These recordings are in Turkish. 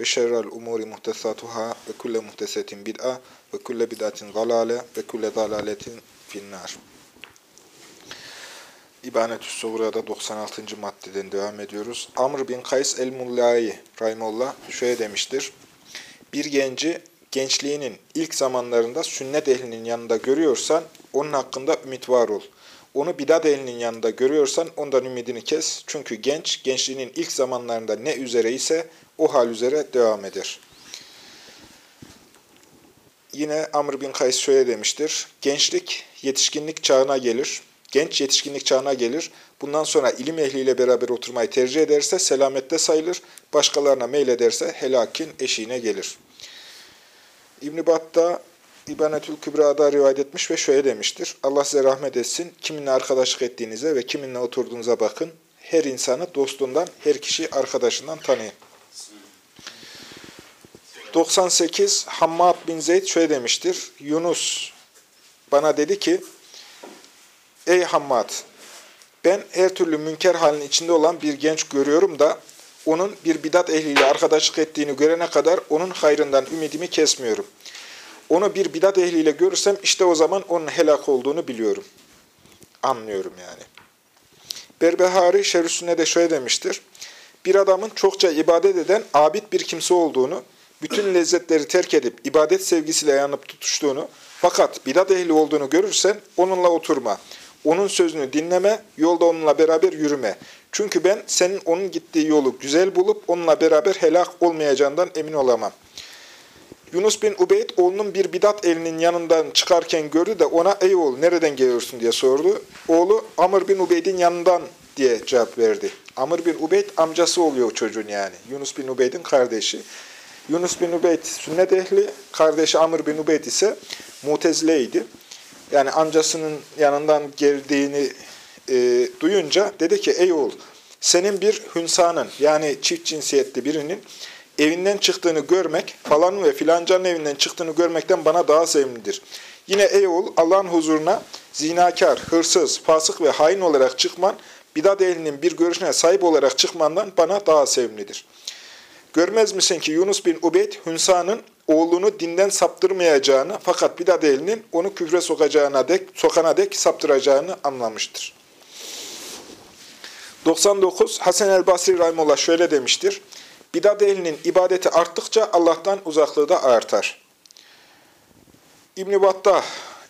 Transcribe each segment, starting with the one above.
ve şerrel umuri muhtesatuhâ ve kulle muhtesetin bid'a ve kulle bid'atin zalâle ve kulle zalâletin finnâr. İbanetü Suğra'da 96. maddeden devam ediyoruz. Amr bin Kays el-Mullâi Rahimullah şöyle demiştir. Bir genci gençliğinin ilk zamanlarında sünnet ehlinin yanında görüyorsan onun hakkında ümit var ol. Onu bidat ehlinin yanında görüyorsan ondan ümidini kes. Çünkü genç, gençliğinin ilk zamanlarında ne üzere ise o hal üzere devam eder. Yine Amr bin Kays şöyle demiştir. Gençlik yetişkinlik çağına gelir. Genç yetişkinlik çağına gelir. Bundan sonra ilim ehliyle beraber oturmayı tercih ederse selamette sayılır. Başkalarına meylederse helakin eşiğine gelir. İbn-i İbanetül Kübra'da rivayet etmiş ve şöyle demiştir. Allah size rahmet etsin. Kiminle arkadaşlık ettiğinize ve kiminle oturduğunuza bakın. Her insanı dostundan, her kişi arkadaşından tanıyın. 98 Hammad bin Zeyd şöyle demiştir. Yunus bana dedi ki, Ey Hammad, ben her türlü münker halin içinde olan bir genç görüyorum da, onun bir bidat ehliyle arkadaşlık ettiğini görene kadar onun hayrından ümidimi kesmiyorum. Onu bir bidat ehliyle görürsem işte o zaman onun helak olduğunu biliyorum. Anlıyorum yani. Berbehari Şerüsüne de şöyle demiştir. Bir adamın çokça ibadet eden abid bir kimse olduğunu, bütün lezzetleri terk edip ibadet sevgisiyle yanıp tutuştuğunu, fakat bidat ehli olduğunu görürsen onunla oturma. Onun sözünü dinleme, yolda onunla beraber yürüme. Çünkü ben senin onun gittiği yolu güzel bulup onunla beraber helak olmayacağından emin olamam.'' Yunus bin Ubeyd oğlunun bir bidat elinin yanından çıkarken gördü de ona ey oğul nereden geliyorsun diye sordu. Oğlu Amr bin Ubeyd'in yanından diye cevap verdi. Amr bin Ubeyd amcası oluyor çocuğun yani. Yunus bin Ubeyd'in kardeşi. Yunus bin Ubeyd sünnet ehli, kardeşi Amr bin Ubeyd ise mutezileydi. Yani amcasının yanından geldiğini e, duyunca dedi ki ey oğul senin bir hünsanın yani çift cinsiyetli birinin evinden çıktığını görmek, falanın ve filancanın evinden çıktığını görmekten bana daha sevimlidir. Yine ey oğul Allah'ın huzuruna zinakar, hırsız, fasık ve hain olarak çıkman, bidat ehlinin bir görüşüne sahip olarak çıkmandan bana daha sevimlidir. Görmez misin ki Yunus bin Ubeyd, Hünsa'nın oğlunu dinden saptırmayacağını fakat bidat ehlinin onu küfre sokacağına dek, sokana dek saptıracağını anlamıştır. 99. Hasan el-Basri Rahimullah şöyle demiştir. Bidat ehlinin ibadeti arttıkça Allah'tan uzaklığı da artar. İbn-i Battah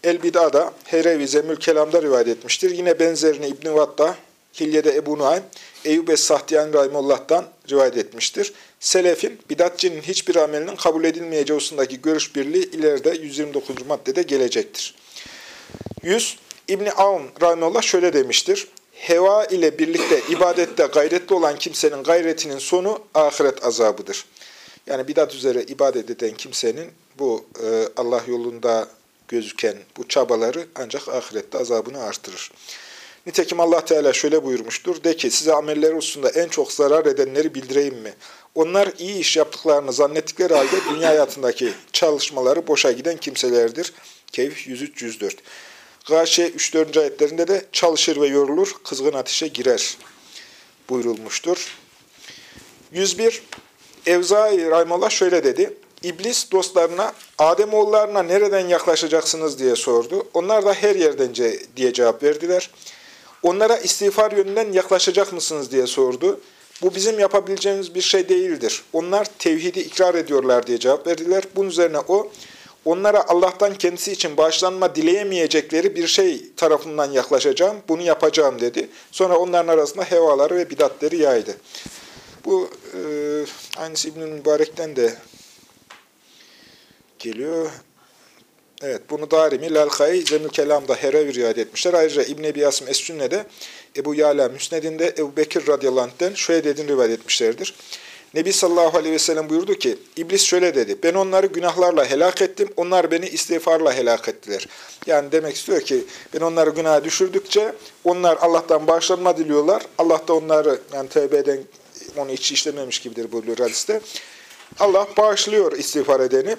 El-Bida'da Herevi Zemül Kelam'da rivayet etmiştir. Yine benzerini İbn-i Battah Hilye'de Ebu Nuaym Eyyub Es-Sahtiyan Rahimullah'tan rivayet etmiştir. Selefin bidatçinin hiçbir amelinin kabul edilmeyeceği hususundaki görüş birliği ileride 129. maddede gelecektir. 100 İbn Avn Rahimullah şöyle demiştir heva ile birlikte ibadette gayretli olan kimsenin gayretinin sonu ahiret azabıdır. Yani bidat üzere ibadet eden kimsenin bu e, Allah yolunda gözüken bu çabaları ancak ahirette azabını artırır. Nitekim Allah Teala şöyle buyurmuştur. De ki size ameller hususunda en çok zarar edenleri bildireyim mi? Onlar iyi iş yaptıklarını zannettikleri halde dünya hayatındaki çalışmaları boşa giden kimselerdir. Keyif 103-104. Gâşe 3-4. ayetlerinde de çalışır ve yorulur, kızgın ateşe girer buyurulmuştur. 101. Evzai Rahimullah şöyle dedi. İblis dostlarına, Ademoğullarına nereden yaklaşacaksınız diye sordu. Onlar da her yerden diye cevap verdiler. Onlara istiğfar yönünden yaklaşacak mısınız diye sordu. Bu bizim yapabileceğimiz bir şey değildir. Onlar tevhidi ikrar ediyorlar diye cevap verdiler. Bunun üzerine o, onlara Allah'tan kendisi için bağışlanma dileyemeyecekleri bir şey tarafından yaklaşacağım, bunu yapacağım dedi. Sonra onların arasında hevaları ve bidatleri yaydı. Bu e, aynısı İbn-i Mübarek'ten de geliyor. Evet, bunu Darimi, Lalkai, Zemül Kelam'da Herevi rivayet etmişler. Ayrıca İbn-i Ebi Asım Es-Sünne'de Ebu Yala Müsned'inde Ebu Bekir radıyallahu anh'den şöyle dediğini rivayet etmişlerdir. Nebi sallallahu aleyhi ve sellem buyurdu ki, İblis şöyle dedi, ben onları günahlarla helak ettim, onlar beni istiğfarla helak ettiler. Yani demek istiyor ki, ben onları günaha düşürdükçe, onlar Allah'tan bağışlanma diliyorlar. Allah da onları, yani tevbe onu hiç işlememiş gibidir buyuruyor hadiste. Allah bağışlıyor istiğfar edeni.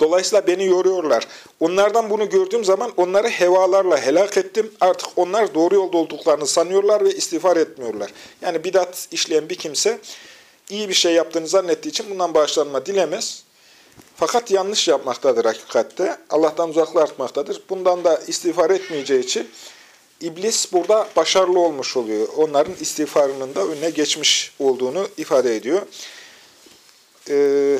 Dolayısıyla beni yoruyorlar. Onlardan bunu gördüğüm zaman onları hevalarla helak ettim. Artık onlar doğru yolda olduklarını sanıyorlar ve istiğfar etmiyorlar. Yani bidat işleyen bir kimse iyi bir şey yaptığını zannettiği için bundan bağışlanma dilemez. Fakat yanlış yapmaktadır hakikatte. Allah'tan uzaklaşmaktadır. Bundan da istiğfar etmeyeceği için iblis burada başarılı olmuş oluyor. Onların istiğfarının da önüne geçmiş olduğunu ifade ediyor. Ee,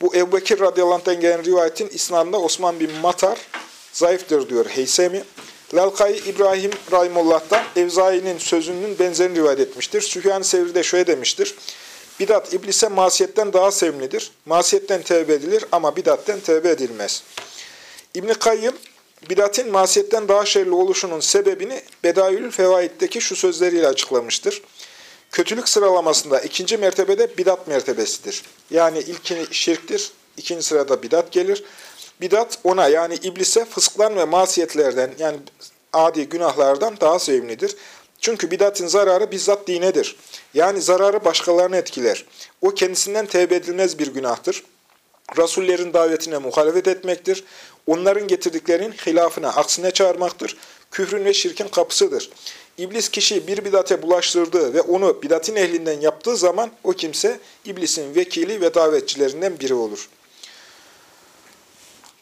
bu Ebu Bekir radıyallahu gelen rivayetin isnadında Osman bin Matar zayıftır diyor Heysemi. Lalkay İbrahim Rahimullah'tan Evzai'nin sözünün benzerini rivayet etmiştir. Süfyan Sevri de şöyle demiştir. Bidat iblise masiyetten daha sevimlidir. Masiyetten tevbe edilir ama bidatten tevbe edilmez. İbn-i Kayyım, bidatin masiyetten daha şerli oluşunun sebebini Bedayül Fevaid'deki şu sözleriyle açıklamıştır. Kötülük sıralamasında ikinci mertebede bidat mertebesidir. Yani ilkini şirktir, ikinci sırada bidat gelir. Bidat ona yani iblise fısklan ve masiyetlerden yani adi günahlardan daha sevimlidir. Çünkü bidatın zararı bizzat dinedir. Yani zararı başkalarını etkiler. O kendisinden tevbe edilmez bir günahtır. Rasullerin davetine muhalefet etmektir. Onların getirdiklerinin hilafına, aksine çağırmaktır. Küfrün ve şirkin kapısıdır. İblis kişiyi bir bidate bulaştırdığı ve onu bidatin ehlinden yaptığı zaman o kimse iblisin vekili ve davetçilerinden biri olur.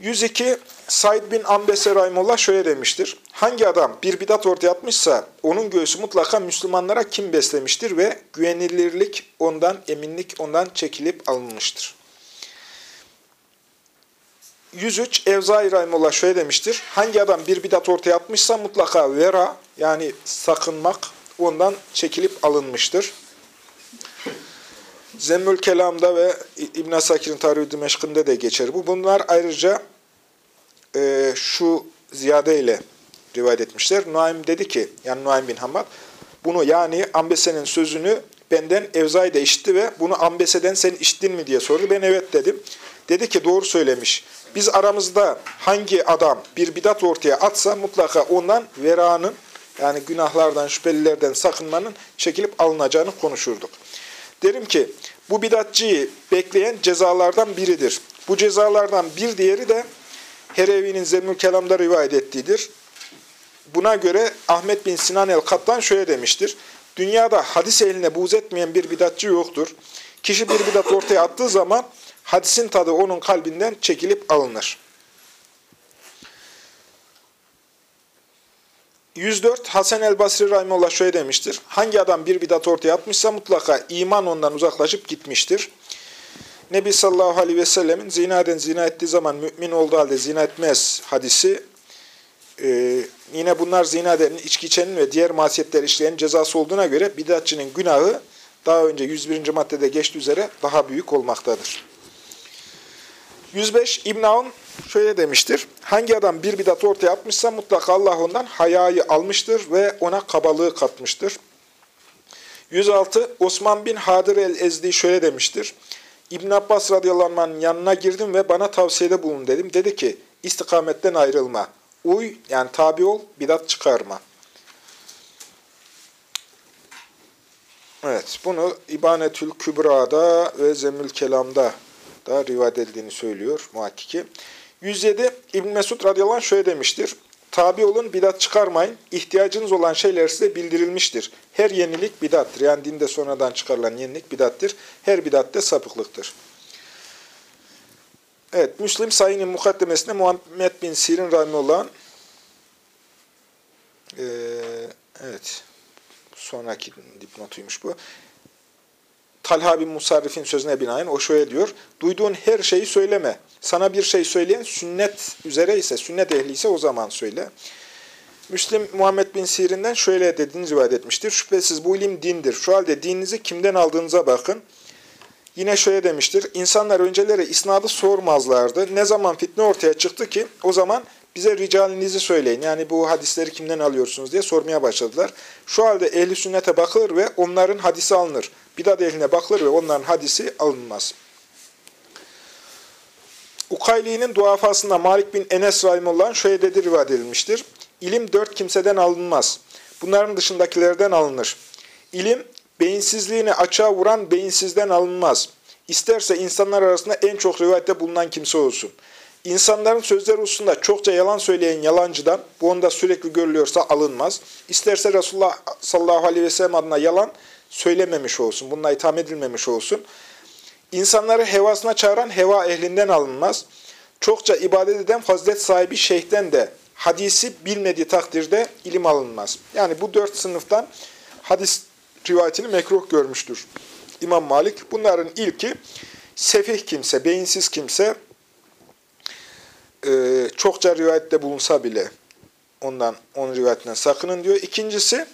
102 Said bin Ambese Rahimullah şöyle demiştir. Hangi adam bir bidat ortaya atmışsa onun göğsü mutlaka Müslümanlara kim beslemiştir ve güvenilirlik ondan, eminlik ondan çekilip alınmıştır. 103 Evzai Rahimullah şöyle demiştir. Hangi adam bir bidat ortaya atmışsa mutlaka vera yani sakınmak ondan çekilip alınmıştır. Zemmül Kelam'da ve İbn Sakir'in Tarih-i Dimeşk'inde de geçer bu. Bunlar ayrıca e, şu ziyade ile rivayet etmişler. Nuaym dedi ki, yani Nuaym bin Hamad, bunu yani Ambese'nin sözünü benden Evzai de işitti ve bunu Ambese'den sen işittin mi diye sordu. Ben evet dedim. Dedi ki doğru söylemiş. Biz aramızda hangi adam bir bidat ortaya atsa mutlaka ondan veranın yani günahlardan, şüphelilerden sakınmanın çekilip alınacağını konuşurduk. Derim ki bu bidatçıyı bekleyen cezalardan biridir. Bu cezalardan bir diğeri de Herevi'nin Zemmül Kelam'da rivayet ettiğidir. Buna göre Ahmet bin Sinan el-Kattan şöyle demiştir. Dünyada hadis eline buğz etmeyen bir bidatçı yoktur. Kişi bir bidat ortaya attığı zaman hadisin tadı onun kalbinden çekilip alınır. 104 Hasan el-Basri Rahimullah şöyle demiştir. Hangi adam bir bidat ortaya atmışsa mutlaka iman ondan uzaklaşıp gitmiştir. Nebi sallallahu aleyhi ve sellemin zina eden zina ettiği zaman mümin olduğu halde zina etmez hadisi e, yine bunlar zina edenin, içki içenin ve diğer masiyetler işleyenin cezası olduğuna göre bidatçının günahı daha önce 101. maddede geçti üzere daha büyük olmaktadır. 105 İbn Aun şöyle demiştir. Hangi adam bir bidat ortaya atmışsa mutlaka Allah ondan hayayı almıştır ve ona kabalığı katmıştır. 106 Osman bin Hadir el-Ezdi şöyle demiştir. İbn Abbas radıyallahu anh'ın yanına girdim ve bana tavsiyede bulun dedim. Dedi ki istikametten ayrılma. Uy yani tabi ol, bidat çıkarma. Evet, bunu İbanetül Kübra'da ve Zemül Kelam'da da rivayet edildiğini söylüyor muhakkiki. 107 İbn Mesud radıyallahu anh şöyle demiştir. Tabi olun, bidat çıkarmayın. İhtiyacınız olan şeyler size bildirilmiştir. Her yenilik bidattır. Yani dinde sonradan çıkarılan yenilik bidattır. Her bidat de sapıklıktır. Evet, Müslim Sayın'ın mukaddemesinde Muhammed bin Sirin Rahimullah'ın ee, evet, sonraki dipnotuymuş bu. Talha bin Musarrif'in sözüne binaen o şöyle diyor. Duyduğun her şeyi söyleme. Sana bir şey söyleyen sünnet üzere ise, sünnet ehli ise o zaman söyle. Müslim Muhammed bin Sirin'den şöyle dediğini rivayet etmiştir. Şüphesiz bu ilim dindir. Şu halde dininizi kimden aldığınıza bakın. Yine şöyle demiştir. İnsanlar önceleri isnadı sormazlardı. Ne zaman fitne ortaya çıktı ki o zaman bize ricalinizi söyleyin. Yani bu hadisleri kimden alıyorsunuz diye sormaya başladılar. Şu halde ehli sünnete bakılır ve onların hadisi alınır. Bidat ehline bakılır ve onların hadisi alınmaz. Ukayli'nin duafasında Malik bin Enes Rahimullah'ın şöyle dedi rivayet edilmiştir. İlim dört kimseden alınmaz. Bunların dışındakilerden alınır. İlim, beyinsizliğini açığa vuran beyinsizden alınmaz. İsterse insanlar arasında en çok rivayette bulunan kimse olsun. İnsanların sözleri hususunda çokça yalan söyleyen yalancıdan, bu onda sürekli görülüyorsa alınmaz. İsterse Resulullah sallallahu aleyhi ve sellem adına yalan söylememiş olsun, bununla itham edilmemiş olsun. İnsanları hevasına çağıran heva ehlinden alınmaz. Çokça ibadet eden fazilet sahibi şeyhten de hadisi bilmediği takdirde ilim alınmaz. Yani bu dört sınıftan hadis rivayetini mekruh görmüştür. İmam Malik. Bunların ilki sefih kimse, beyinsiz kimse e, çokça rivayette bulunsa bile ondan, onun rivayetinden sakının diyor. İkincisi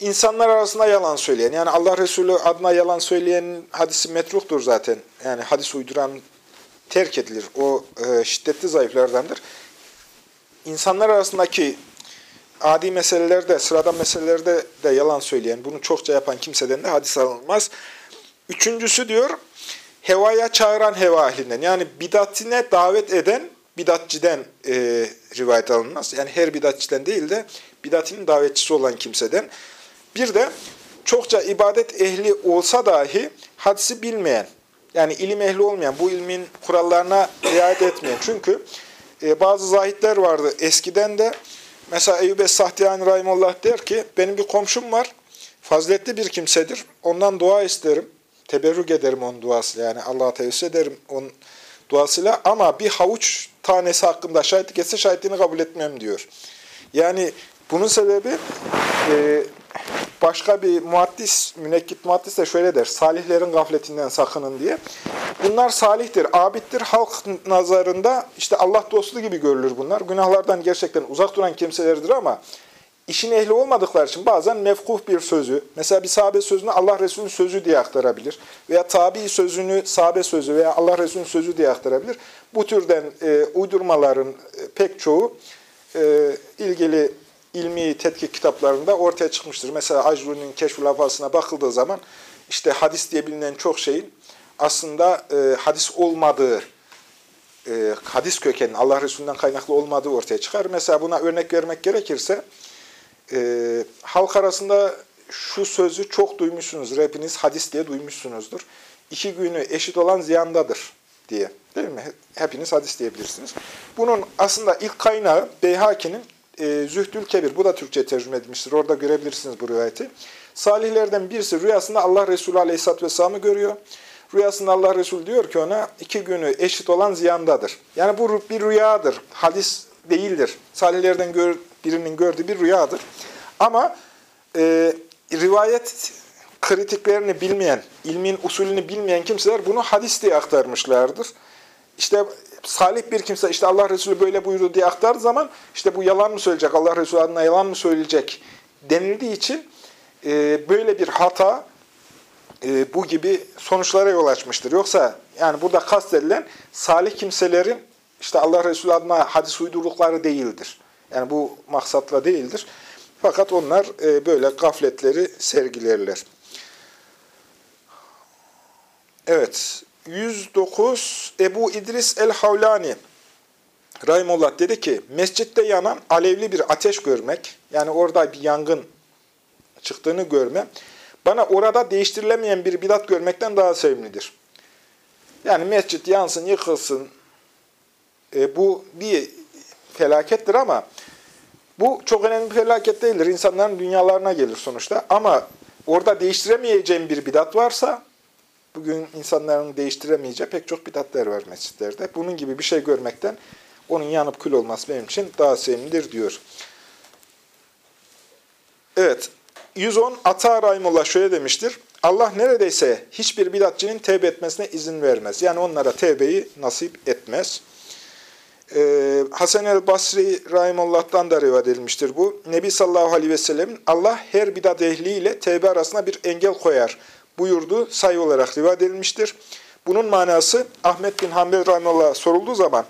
insanlar arasında yalan söyleyen. Yani Allah Resulü adına yalan söyleyen hadisi metruhtur zaten. Yani hadis uyduran terk edilir. O e, şiddetli zayıflardandır. İnsanlar arasındaki adi meselelerde, sıradan meselelerde de yalan söyleyen, bunu çokça yapan kimseden de hadis alınmaz. Üçüncüsü diyor, hevaya çağıran heva ehlinden. Yani bidatine davet eden bidatçiden e, rivayet alınmaz. Yani her bidatçiden değil de bidatinin davetçisi olan kimseden. Bir de çokça ibadet ehli olsa dahi hadisi bilmeyen, yani ilim ehli olmayan, bu ilmin kurallarına riayet etmeyen. Çünkü e, bazı zahitler vardı eskiden de, mesela Eyyub Es-Sahtiyani Rahimullah der ki, benim bir komşum var, faziletli bir kimsedir, ondan dua isterim, teberrük ederim onun duasıyla, yani Allah'a tevessül ederim onun duasıyla. Ama bir havuç tanesi hakkında şahitlik etse şahitliğini kabul etmem diyor. Yani bunun sebebi e, başka bir muhaddis, münekkit muhaddis de şöyle der, salihlerin gafletinden sakının diye. Bunlar salihtir, abittir, halk nazarında işte Allah dostu gibi görülür bunlar. Günahlardan gerçekten uzak duran kimselerdir ama işin ehli olmadıkları için bazen mefkuh bir sözü, mesela bir sahabe sözünü Allah Resulü'nün sözü diye aktarabilir veya tabi sözünü sahabe sözü veya Allah Resulü'nün sözü diye aktarabilir. Bu türden e, uydurmaların e, pek çoğu e, ilgili ilmi tetkik kitaplarında ortaya çıkmıştır. Mesela Acruni'nin keşf lafasına bakıldığı zaman işte hadis diye bilinen çok şeyin aslında e, hadis olmadığı, e, hadis kökenin Allah Resulü'nden kaynaklı olmadığı ortaya çıkar. Mesela buna örnek vermek gerekirse e, halk arasında şu sözü çok duymuşsunuzdur. Hepiniz hadis diye duymuşsunuzdur. İki günü eşit olan ziyandadır diye. Değil mi? Hepiniz hadis diyebilirsiniz. Bunun aslında ilk kaynağı Beyhaki'nin e, Zühdül Kebir. Bu da Türkçe tercüme edilmiştir. Orada görebilirsiniz bu rivayeti. Salihlerden birisi rüyasında Allah Resulü Aleyhisselatü Vesselam'ı görüyor. Rüyasında Allah Resulü diyor ki ona iki günü eşit olan ziyandadır. Yani bu bir rüyadır. Hadis değildir. Salihlerden gör, birinin gördüğü bir rüyadır. Ama e, rivayet kritiklerini bilmeyen, ilmin usulünü bilmeyen kimseler bunu hadis diye aktarmışlardır. İşte salih bir kimse işte Allah Resulü böyle buyurdu diye aktardığı zaman işte bu yalan mı söyleyecek, Allah Resulü adına yalan mı söyleyecek denildiği için e, böyle bir hata e, bu gibi sonuçlara yol açmıştır. Yoksa yani burada kastedilen salih kimselerin işte Allah Resulü adına hadis uydurdukları değildir. Yani bu maksatla değildir. Fakat onlar e, böyle gafletleri sergilerler. Evet, 109 Ebu İdris el-Havlani Rahimullah dedi ki, mescitte yanan alevli bir ateş görmek, yani orada bir yangın çıktığını görme, bana orada değiştirilemeyen bir bidat görmekten daha sevimlidir. Yani mescit yansın, yıkılsın, e, bu bir felakettir ama bu çok önemli bir felaket değildir. İnsanların dünyalarına gelir sonuçta. Ama orada değiştiremeyeceğim bir bidat varsa, bugün insanların değiştiremeyeceği pek çok bidatler var mescitlerde. Bunun gibi bir şey görmekten onun yanıp kül olması benim için daha sevimlidir diyor. Evet, 110 Ata Rahimullah şöyle demiştir. Allah neredeyse hiçbir bidatçının tevbe etmesine izin vermez. Yani onlara tevbeyi nasip etmez. Ee, Hasan el Basri Rahimullah'tan da rivayet edilmiştir bu. Nebi sallallahu aleyhi ve sellem'in Allah her bidat ehliyle tevbe arasına bir engel koyar buyurdu sayı olarak rivayet edilmiştir. Bunun manası Ahmet bin Hanbel Rahimullah sorulduğu zaman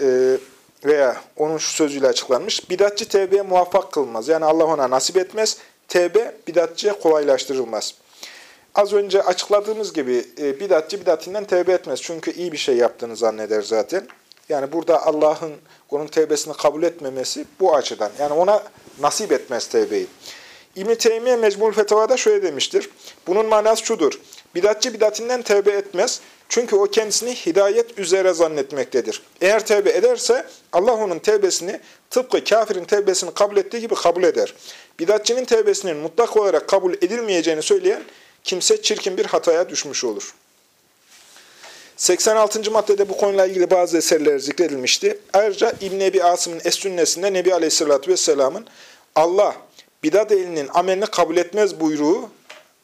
e, veya onun şu sözüyle açıklanmış. Bidatçı tevbeye muvaffak kılmaz. Yani Allah ona nasip etmez. Tevbe bidatçıya kolaylaştırılmaz. az önce açıkladığımız gibi e, bidatçı bidatinden tevbe etmez. Çünkü iyi bir şey yaptığını zanneder zaten. Yani burada Allah'ın onun tevbesini kabul etmemesi bu açıdan. Yani ona nasip etmez tevbeyi. İbn-i Teymiye Mecmul Fetava'da şöyle demiştir. Bunun manası şudur. Bidatçı bidatinden tevbe etmez. Çünkü o kendisini hidayet üzere zannetmektedir. Eğer tevbe ederse Allah onun tevbesini tıpkı kafirin tevbesini kabul ettiği gibi kabul eder. Bidatçının tevbesinin mutlak olarak kabul edilmeyeceğini söyleyen kimse çirkin bir hataya düşmüş olur. 86. maddede bu konuyla ilgili bazı eserler zikredilmişti. Ayrıca İbn Ebi Asım'ın Es-Sünnesinde Nebi Aleyhisselatü Vesselam'ın Allah bidat elinin amelini kabul etmez buyruğu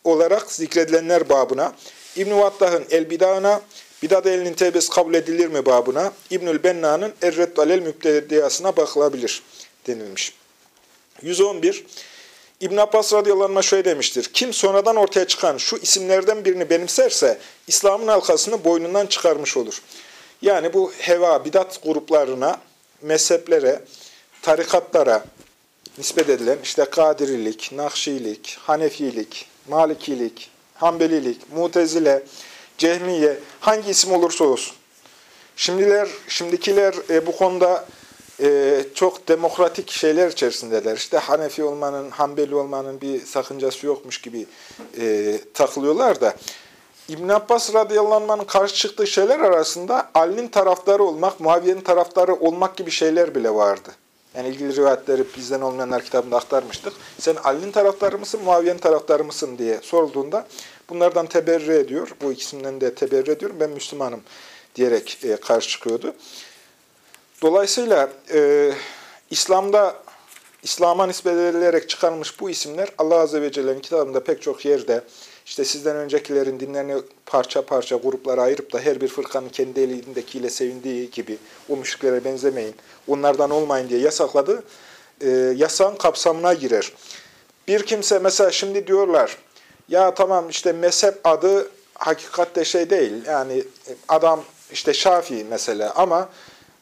olarak zikredilenler babına, İbn-i Vattah'ın El-Bida'na, bidat elinin tevbesi kabul edilir mi babına, İbnül Benna'nın Erred Alel Mübtediyasına bakılabilir denilmiş. 111. İbn Abbas radıyallahu anh şöyle demiştir. Kim sonradan ortaya çıkan şu isimlerden birini benimserse İslam'ın halkasını boynundan çıkarmış olur. Yani bu heva, bidat gruplarına, mezheplere, tarikatlara nispet edilen işte Kadirilik, Nakşilik, Hanefilik, Malikilik, Hanbelilik, Mutezile, Cehmiye hangi isim olursa olsun. Şimdiler, şimdikiler e, bu konuda e, çok demokratik şeyler içerisindeler. İşte Hanefi olmanın, Hanbeli olmanın bir sakıncası yokmuş gibi e, takılıyorlar da. İbn Abbas radıyallahu karşı çıktığı şeyler arasında Ali'nin taraftarı olmak, Muaviye'nin taraftarı olmak gibi şeyler bile vardı. Yani ilgili rivayetleri bizden olmayanlar kitabında aktarmıştık. Sen Ali'nin taraftarı mısın, Muaviye'nin taraftarı mısın diye sorulduğunda bunlardan teberri ediyor. Bu ikisinden de teberri ediyorum. Ben Müslümanım diyerek e, karşı çıkıyordu. Dolayısıyla e, İslam'da İslam'a nispet edilerek çıkarılmış bu isimler Allah Azze ve Celle'nin kitabında pek çok yerde işte sizden öncekilerin dinlerini parça parça gruplara ayırıp da her bir fırkanın kendi elindekiyle sevindiği gibi o müşriklere benzemeyin, onlardan olmayın diye yasakladı. E, yasağın kapsamına girer. Bir kimse mesela şimdi diyorlar, ya tamam işte mezhep adı hakikatte şey değil. Yani adam işte Şafii mesela ama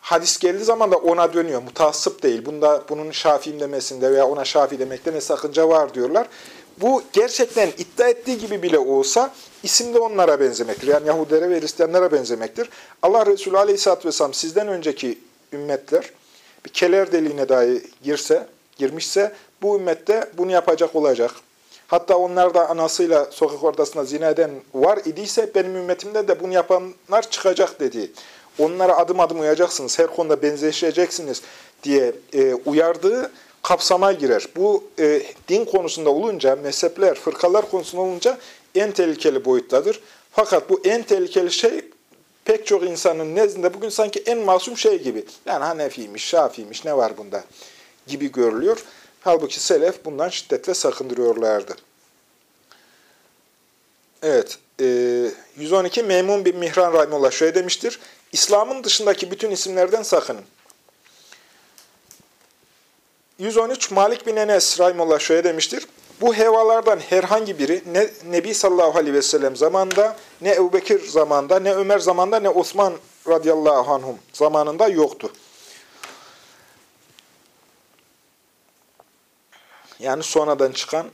hadis geldiği zaman da ona dönüyor. Mutassıp değil. Bunda bunun Şafii'm demesinde veya ona Şafii demekte ne sakınca var diyorlar. Bu gerçekten iddia ettiği gibi bile olsa isim de onlara benzemektir. Yani Yahudilere ve Hristiyanlara benzemektir. Allah Resulü Aleyhisselatü Vesselam sizden önceki ümmetler bir keler deliğine dahi girse, girmişse bu ümmette bunu yapacak olacak. Hatta onlar da anasıyla sokak ortasında zina eden var idiyse benim ümmetimde de bunu yapanlar çıkacak dedi. Onlara adım adım uyacaksınız, her konuda benzeşeceksiniz diye e, uyardığı kapsama girer. Bu e, din konusunda olunca, mezhepler, fırkalar konusunda olunca en tehlikeli boyuttadır. Fakat bu en tehlikeli şey pek çok insanın nezdinde bugün sanki en masum şey gibi. Yani Hanefiymiş, Şafiymiş ne var bunda gibi görülüyor. Halbuki Selef bundan şiddetle sakındırıyorlardı. Evet, e, 112 Memun bin Mihran Rahimullah şöyle demiştir. İslam'ın dışındaki bütün isimlerden sakının. 113 Malik bin Enes Rahimullah şöyle demiştir. Bu hevalardan herhangi biri ne Nebi sallallahu aleyhi ve sellem zamanında, ne Ebu Bekir zamanında, ne Ömer zamanında, ne Osman radıyallahu anhum zamanında yoktu. Yani sonradan çıkan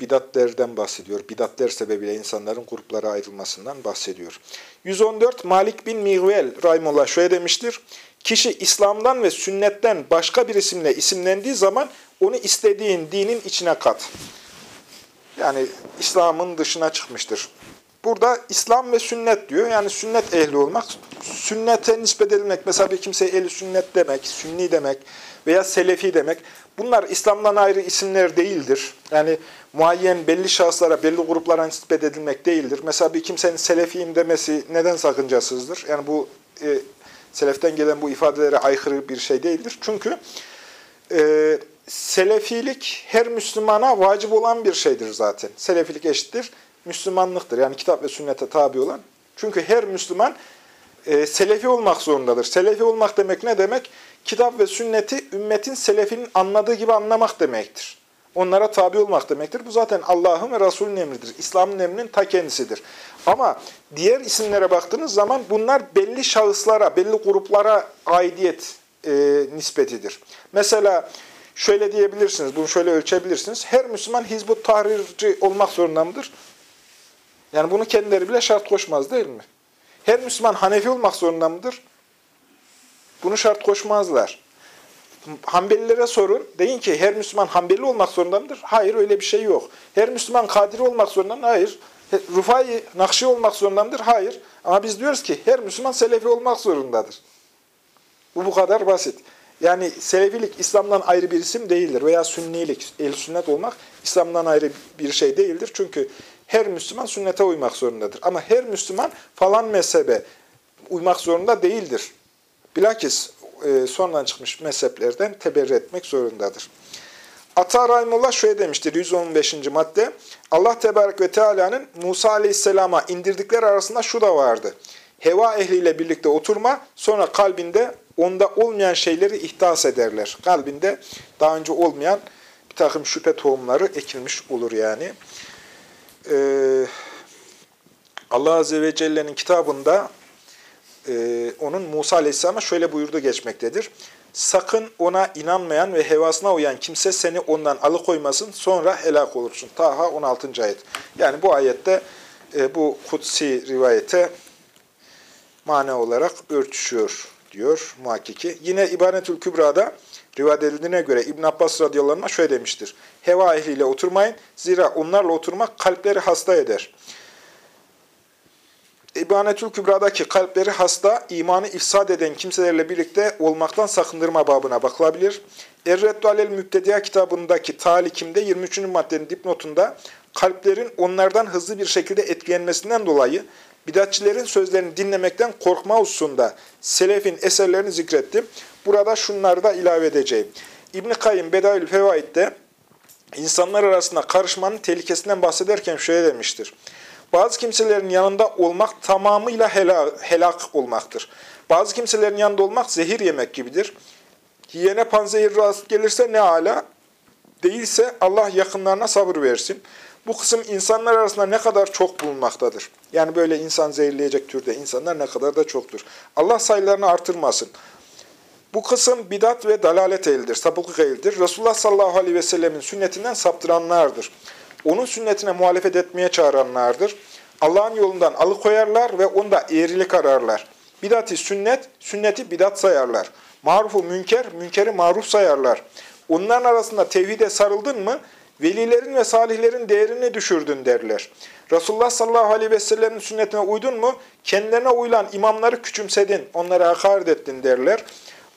bidatlerden bahsediyor. Bidatler sebebiyle insanların gruplara ayrılmasından bahsediyor. 114 Malik bin Mihvel Rahimullah şöyle demiştir. Kişi İslam'dan ve sünnetten başka bir isimle isimlendiği zaman onu istediğin dinin içine kat. Yani İslam'ın dışına çıkmıştır. Burada İslam ve sünnet diyor. Yani sünnet ehli olmak, sünnete nispet edilmek. Mesela bir kimseye ehli sünnet demek, sünni demek veya selefi demek. Bunlar İslam'dan ayrı isimler değildir. Yani muayyen belli şahıslara, belli gruplara nispet edilmek değildir. Mesela bir kimsenin selefiyim demesi neden sakıncasızdır? Yani bu e, seleften gelen bu ifadelere aykırı bir şey değildir. Çünkü e, selefilik her Müslümana vacip olan bir şeydir zaten. Selefilik eşittir, Müslümanlıktır. Yani kitap ve sünnete tabi olan. Çünkü her Müslüman e, selefi olmak zorundadır. Selefi olmak demek ne demek? Kitap ve sünneti ümmetin selefinin anladığı gibi anlamak demektir. Onlara tabi olmak demektir. Bu zaten Allah'ın ve Resulünün emridir. İslam'ın emrinin ta kendisidir. Ama diğer isimlere baktığınız zaman bunlar belli şahıslara, belli gruplara aidiyet e, nispetidir. Mesela şöyle diyebilirsiniz, bunu şöyle ölçebilirsiniz. Her Müslüman Hizbut Tahrirci olmak zorunda mıdır? Yani bunu kendileri bile şart koşmaz değil mi? Her Müslüman Hanefi olmak zorunda mıdır? Bunu şart koşmazlar. Hanbelilere sorun. Deyin ki her Müslüman Hanbeli olmak zorunda mıdır? Hayır öyle bir şey yok. Her Müslüman Kadiri olmak zorunda mı? Hayır. Rufai Nakşi olmak zorunda mıdır? Hayır. Ama biz diyoruz ki her Müslüman Selefi olmak zorundadır. Bu bu kadar basit. Yani Selefilik İslam'dan ayrı bir isim değildir veya Sünnilik, el sünnet olmak İslam'dan ayrı bir şey değildir. Çünkü her Müslüman sünnete uymak zorundadır. Ama her Müslüman falan mezhebe uymak zorunda değildir. Bilakis e, sonradan çıkmış mezheplerden teberri etmek zorundadır. Ata Rahimullah şöyle demiştir 115. madde. Allah Tebarek ve Teala'nın Musa Aleyhisselam'a indirdikleri arasında şu da vardı. Heva ehliyle birlikte oturma, sonra kalbinde onda olmayan şeyleri ihdas ederler. Kalbinde daha önce olmayan bir takım şüphe tohumları ekilmiş olur yani. Ee, Allah Azze ve Celle'nin kitabında e, onun Musa Aleyhisselam'a şöyle buyurdu geçmektedir. Sakın ona inanmayan ve hevasına uyan kimse seni ondan alıkoymasın, sonra helak olursun. Taha 16. ayet. Yani bu ayette e, bu kutsi rivayete mana olarak örtüşüyor diyor muhakkiki. Yine İbanetül Kübra'da rivayet edildiğine göre İbn Abbas radıyallahu anh şöyle demiştir. Heva ehliyle oturmayın. Zira onlarla oturmak kalpleri hasta eder. İbanetül Kübra'daki kalpleri hasta, imanı ifsad eden kimselerle birlikte olmaktan sakındırma babına bakılabilir. Er-Reddu Alel Mübtediya kitabındaki talikimde 23. maddenin dipnotunda kalplerin onlardan hızlı bir şekilde etkilenmesinden dolayı bidatçilerin sözlerini dinlemekten korkma hususunda selefin eserlerini zikrettim. Burada şunları da ilave edeceğim. İbn-i Kayyım Bedaül Fevaid'de insanlar arasında karışmanın tehlikesinden bahsederken şöyle demiştir. Bazı kimselerin yanında olmak tamamıyla helak, helak olmaktır. Bazı kimselerin yanında olmak zehir yemek gibidir. Yiyene panzehir rahatsız gelirse ne ala, değilse Allah yakınlarına sabır versin. Bu kısım insanlar arasında ne kadar çok bulunmaktadır. Yani böyle insan zehirleyecek türde insanlar ne kadar da çoktur. Allah sayılarını artırmasın. Bu kısım bidat ve dalalet ehlidir, sapıklık ehlidir. Resulullah sallallahu aleyhi ve sellemin sünnetinden saptıranlardır onun sünnetine muhalefet etmeye çağıranlardır. Allah'ın yolundan alıkoyarlar ve onda eğrilik ararlar. Bidati sünnet, sünneti bidat sayarlar. Marufu münker, münkeri maruf sayarlar. Onların arasında tevhide sarıldın mı, velilerin ve salihlerin değerini düşürdün derler. Resulullah sallallahu aleyhi ve sellem'in sünnetine uydun mu, kendilerine uyulan imamları küçümsedin, onlara hakaret ettin derler.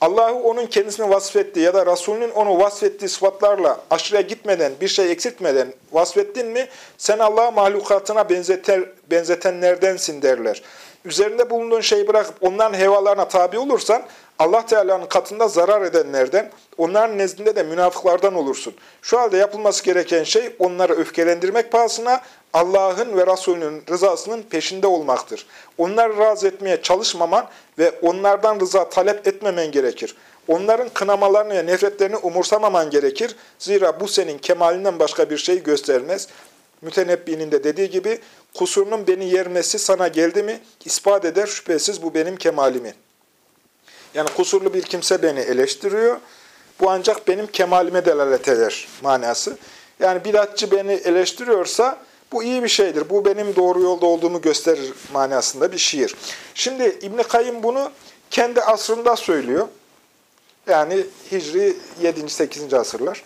Allah'ı onun kendisini vasfettiği ya da Resulünün onu vasfettiği sıfatlarla aşırıya gitmeden, bir şey eksiltmeden vasfettin mi, sen Allah'a mahlukatına benzeter, benzetenlerdensin derler. Üzerinde bulunduğun şeyi bırakıp onların hevalarına tabi olursan, Allah Teala'nın katında zarar edenlerden, onların nezdinde de münafıklardan olursun. Şu halde yapılması gereken şey onları öfkelendirmek pahasına Allah'ın ve Resulünün rızasının peşinde olmaktır. Onları razı etmeye çalışmaman ve onlardan rıza talep etmemen gerekir. Onların kınamalarını ve nefretlerini umursamaman gerekir. Zira bu senin kemalinden başka bir şey göstermez. Mütenebbi'nin de dediği gibi, kusurunun beni yermesi sana geldi mi, ispat eder şüphesiz bu benim kemalimi. Yani kusurlu bir kimse beni eleştiriyor, bu ancak benim kemalime delalet eder manası. Yani bidatçı beni eleştiriyorsa, bu iyi bir şeydir. Bu benim doğru yolda olduğumu gösterir manasında bir şiir. Şimdi İbn Kayyım bunu kendi asrında söylüyor. Yani Hicri 7. 8. asırlar.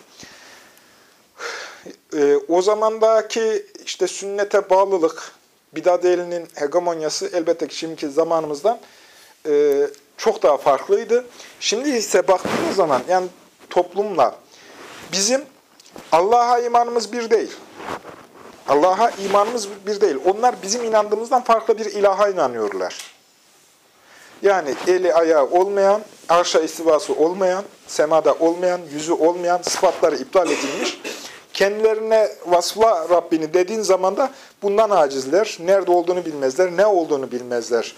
E, o zamandaki işte sünnete bağlılık, bidat elinin hegemonyası elbette ki şimdiki zamanımızdan e, çok daha farklıydı. Şimdi ise baktığımız zaman yani toplumla bizim Allah'a imanımız bir değil. Allah'a imanımız bir değil. Onlar bizim inandığımızdan farklı bir ilaha inanıyorlar. Yani eli ayağı olmayan, arşa istivası olmayan, semada olmayan, yüzü olmayan sıfatları iptal edilmiş. Kendilerine vasfla Rabbini dediğin zaman da bundan acizler. Nerede olduğunu bilmezler, ne olduğunu bilmezler.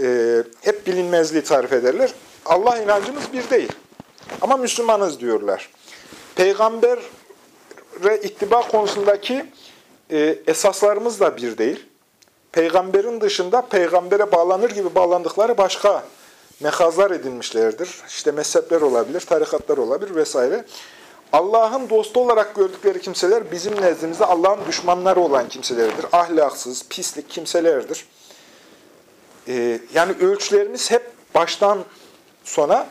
Ee, hep bilinmezliği tarif ederler. Allah inancımız bir değil. Ama Müslümanız diyorlar. Peygambere ittiba konusundaki e, esaslarımız da bir değil. Peygamberin dışında peygambere bağlanır gibi bağlandıkları başka mekazlar edinmişlerdir. İşte mezhepler olabilir, tarikatlar olabilir vesaire. Allah'ın dostu olarak gördükleri kimseler bizim nezdimizde Allah'ın düşmanları olan kimselerdir. Ahlaksız, pislik kimselerdir. Ee, yani ölçülerimiz hep baştan sona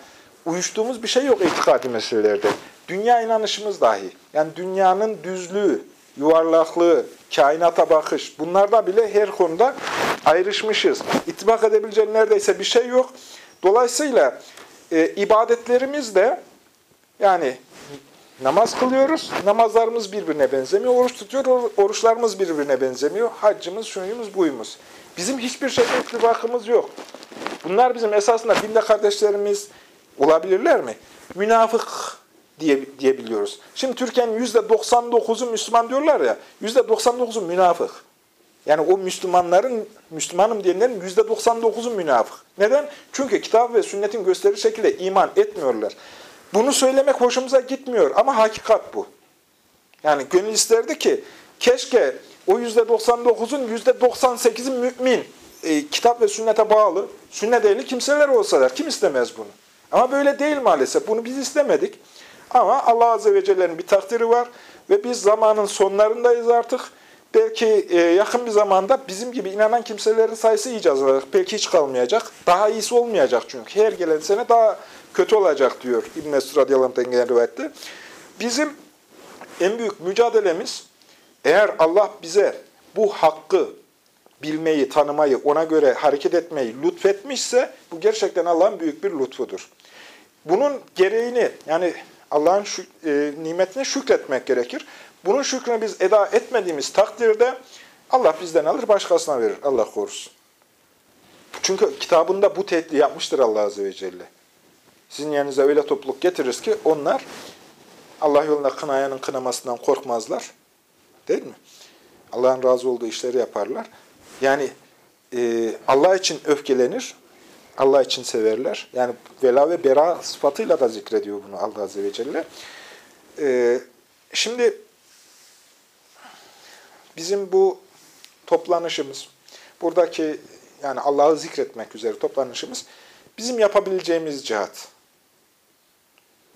uyuştuğumuz bir şey yok itikadi meselelerde. Dünya inanışımız dahi. Yani dünyanın düzlüğü, yuvarlaklığı, kainata bakış. Bunlarda bile her konuda ayrışmışız. İtibak edebileceğin neredeyse bir şey yok. Dolayısıyla e, ibadetlerimiz de yani namaz kılıyoruz. Namazlarımız birbirine benzemiyor. Oruç tutuyor. Oruçlarımız birbirine benzemiyor. Haccımız, şuyumuz, buyumuz. Bizim hiçbir şeyde ittifakımız yok. Bunlar bizim esasında dinde kardeşlerimiz olabilirler mi? Münafık diye, diyebiliyoruz. Şimdi Türkiye'nin %99'u Müslüman diyorlar ya, %99'u münafık. Yani o Müslümanların, Müslümanım diyenlerin %99'u münafık. Neden? Çünkü kitap ve sünnetin gösterdiği şekilde iman etmiyorlar. Bunu söylemek hoşumuza gitmiyor ama hakikat bu. Yani gönül isterdi ki keşke o %99'un %98'i mümin, e, kitap ve sünnete bağlı, sünnet ehli kimseler olsalar. Kim istemez bunu? Ama böyle değil maalesef. Bunu biz istemedik. Ama Allah Azze ve Celle'nin bir takdiri var ve biz zamanın sonlarındayız artık. Belki e, yakın bir zamanda bizim gibi inanan kimselerin sayısı iyice azalacak. Belki hiç kalmayacak. Daha iyisi olmayacak çünkü. Her gelen sene daha kötü olacak diyor İbn-i Mesud radıyallahu gelen rivayette. Bizim en büyük mücadelemiz eğer Allah bize bu hakkı bilmeyi, tanımayı, ona göre hareket etmeyi lütfetmişse bu gerçekten Allah'ın büyük bir lütfudur. Bunun gereğini yani Allah'ın e, nimetine şükretmek gerekir. Bunun şükrünü biz eda etmediğimiz takdirde Allah bizden alır, başkasına verir. Allah korusun. Çünkü kitabında bu tehdit yapmıştır Allah Azze ve Celle. Sizin yerinize öyle topluluk getiririz ki onlar Allah yolunda kınayanın kınamasından korkmazlar. Değil mi? Allah'ın razı olduğu işleri yaparlar. Yani e, Allah için öfkelenir, Allah için severler. Yani vela ve bera sıfatıyla da zikrediyor bunu Allah Azze ve Celle. E, şimdi bizim bu toplanışımız, buradaki yani Allah'ı zikretmek üzere toplanışımız bizim yapabileceğimiz cihat.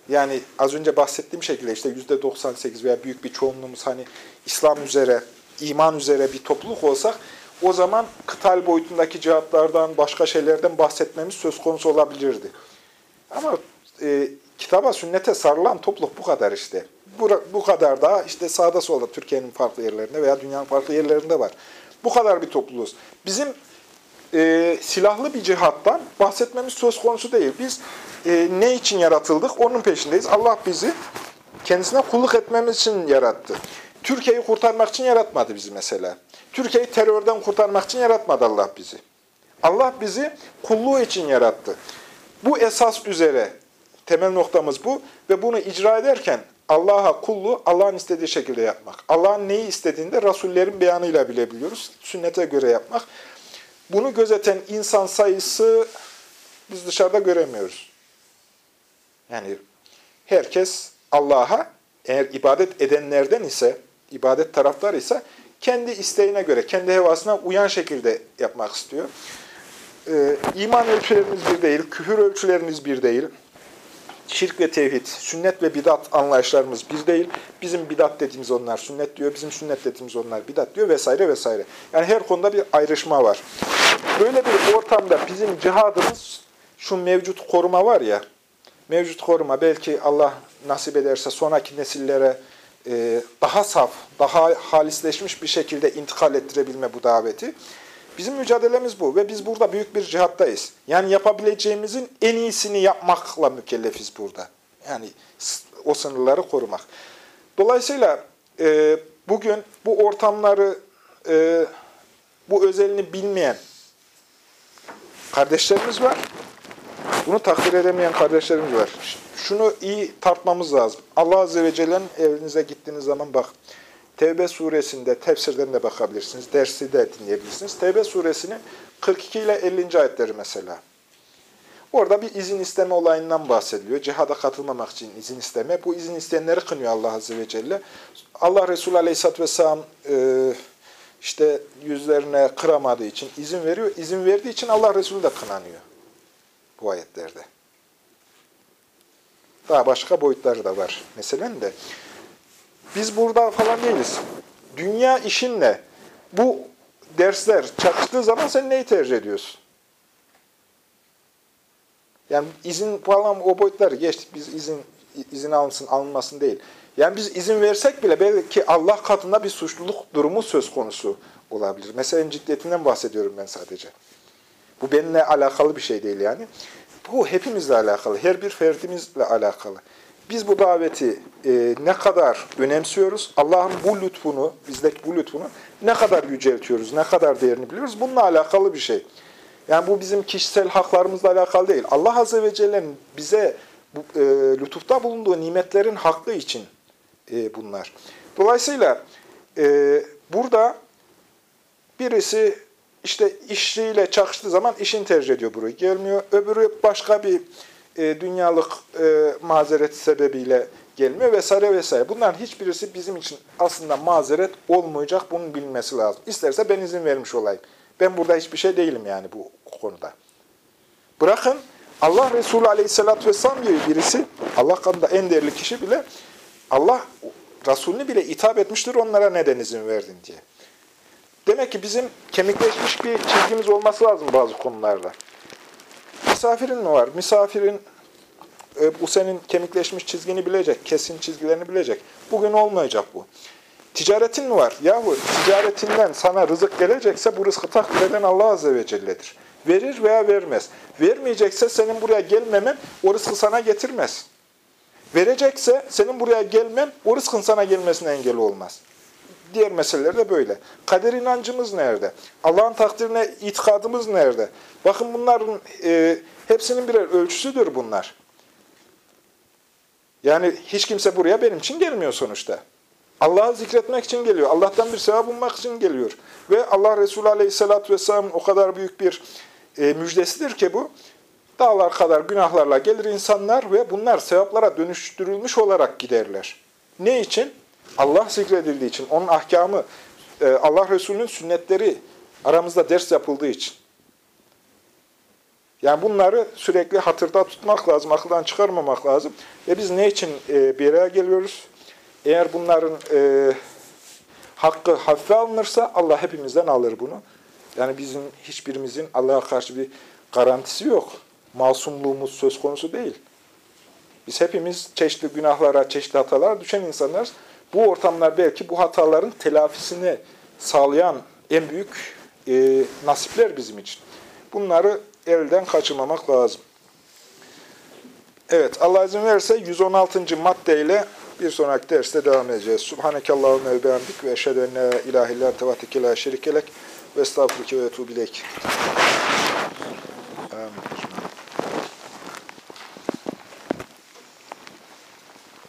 Yani az önce bahsettiğim şekilde işte yüzde 98 veya büyük bir çoğunluğumuz hani İslam üzere, iman üzere bir topluluk olsak o zaman kıtal boyutundaki cihatlardan, başka şeylerden bahsetmemiz söz konusu olabilirdi. Ama e, kitaba, sünnete sarılan topluluk bu kadar işte. Bu, bu kadar daha işte sağda solda Türkiye'nin farklı yerlerinde veya dünyanın farklı yerlerinde var. Bu kadar bir topluluğuz. Bizim e, silahlı bir cihattan bahsetmemiz söz konusu değil. Biz e, ne için yaratıldık? Onun peşindeyiz. Allah bizi kendisine kulluk etmemiz için yarattı. Türkiye'yi kurtarmak için yaratmadı bizi mesela. Türkiye'yi terörden kurtarmak için yaratmadı Allah bizi. Allah bizi kulluğu için yarattı. Bu esas üzere temel noktamız bu ve bunu icra ederken Allah'a kulluğu Allah'ın istediği şekilde yapmak. Allah'ın neyi istediğinde Rasullerin beyanıyla bilebiliyoruz. Sünnete göre yapmak. Bunu gözeten insan sayısı biz dışarıda göremiyoruz. Yani herkes Allah'a eğer ibadet edenlerden ise, ibadet taraftar ise kendi isteğine göre, kendi hevasına uyan şekilde yapmak istiyor. Ee, iman ölçülerimiz bir değil, küfür ölçülerimiz bir değil. Şirk ve tevhid, sünnet ve bidat anlayışlarımız bir değil. Bizim bidat dediğimiz onlar sünnet diyor, bizim sünnet dediğimiz onlar bidat diyor vesaire vesaire. Yani her konuda bir ayrışma var. Böyle bir ortamda bizim cihadımız, şu mevcut koruma var ya, mevcut koruma belki Allah nasip ederse sonraki nesillere e, daha saf, daha halisleşmiş bir şekilde intikal ettirebilme bu daveti. Bizim mücadelemiz bu ve biz burada büyük bir cihattayız. Yani yapabileceğimizin en iyisini yapmakla mükellefiz burada. Yani o sınırları korumak. Dolayısıyla e, bugün bu ortamları, e, bu özelini bilmeyen kardeşlerimiz var. Bunu takdir edemeyen kardeşlerimiz var. Şunu iyi tartmamız lazım. Allah Azze ve Celle'nin evinize gittiğiniz zaman bak. Tevbe suresinde, tefsirden de bakabilirsiniz, dersi de dinleyebilirsiniz. Tevbe suresinin 42 ile 50. ayetleri mesela. Orada bir izin isteme olayından bahsediliyor. Cihada katılmamak için izin isteme. Bu izin isteyenleri kınıyor Allah Azze ve Celle. Allah Resulü Aleyhisselatü Vesselam e, işte yüzlerine kıramadığı için izin veriyor. İzin verdiği için Allah Resulü de kınanıyor bu ayetlerde. Daha başka boyutları da var meselen de. Biz burada falan değiliz. Dünya işinle bu dersler çakıştığı zaman sen neyi tercih ediyorsun? Yani izin falan o boyutları geçtik. Biz izin izin alınsın alınmasın değil. Yani biz izin versek bile belki Allah katında bir suçluluk durumu söz konusu olabilir. Meselenin ciddiyetinden bahsediyorum ben sadece. Bu benimle alakalı bir şey değil yani. Bu hepimizle alakalı, her bir ferdimizle alakalı. Biz bu daveti e, ne kadar önemsiyoruz, Allah'ın bu lütfunu, bizdeki bu lütfunu ne kadar yüceltiyoruz, ne kadar değerini biliyoruz, bununla alakalı bir şey. Yani bu bizim kişisel haklarımızla alakalı değil. Allah Azze ve Celle'nin bize bu, e, lütufta bulunduğu nimetlerin hakkı için e, bunlar. Dolayısıyla e, burada birisi işte işiyle çakıştığı zaman işini tercih ediyor burayı. Gelmiyor. Öbürü başka bir e, dünyalık e, mazeret sebebiyle gelmiyor vesaire vesaire. Bunların hiçbirisi bizim için aslında mazeret olmayacak. Bunun bilmesi lazım. İsterse ben izin vermiş olayım. Ben burada hiçbir şey değilim yani bu konuda. Bırakın Allah Resulü Aleyhisselatü Vesselam gibi birisi, Allah kanında en değerli kişi bile Allah Resulünü bile hitap etmiştir onlara neden izin verdin diye. Demek ki bizim kemikleşmiş bir çizgimiz olması lazım bazı konularda. Misafirin mi var? Misafirin e, bu senin kemikleşmiş çizgini bilecek, kesin çizgilerini bilecek. Bugün olmayacak bu. Ticaretin mi var? Yahu ticaretinden sana rızık gelecekse bu rızkı takdir eden Allah Azze ve Celle'dir. Verir veya vermez. Vermeyecekse senin buraya gelmemen o rızkı sana getirmez. Verecekse senin buraya gelmen o rızkın sana gelmesine engel olmaz. Diğer meseleler de böyle. Kader inancımız nerede? Allah'ın takdirine itikadımız nerede? Bakın bunların e, hepsinin birer ölçüsüdür bunlar. Yani hiç kimse buraya benim için gelmiyor sonuçta. Allah'ı zikretmek için geliyor. Allah'tan bir sevap bulmak için geliyor. Ve Allah Resulü Aleyhisselatü Vesselam'ın o kadar büyük bir e, müjdesidir ki bu. Dağlar kadar günahlarla gelir insanlar ve bunlar sevaplara dönüştürülmüş olarak giderler. Ne için? Allah zikredildiği için, onun ahkamı, e, Allah Resulü'nün sünnetleri aramızda ders yapıldığı için. Yani bunları sürekli hatırda tutmak lazım, akıldan çıkarmamak lazım. Ve biz ne için e, bir araya geliyoruz? Eğer bunların e, hakkı hafife alınırsa Allah hepimizden alır bunu. Yani bizim hiçbirimizin Allah'a karşı bir garantisi yok. Masumluğumuz söz konusu değil. Biz hepimiz çeşitli günahlara, çeşitli hatalara düşen insanlar. Bu ortamlar belki bu hataların telafisini sağlayan en büyük e, nasipler bizim için. Bunları elden kaçırmamak lazım. Evet, Allah izin verirse 116. maddeyle bir sonraki derste devam edeceğiz. Subhaneke Allahümme ve eşhedü en la ilahe illa tevatike la şerikelek ve estağfurike ve etubileyk.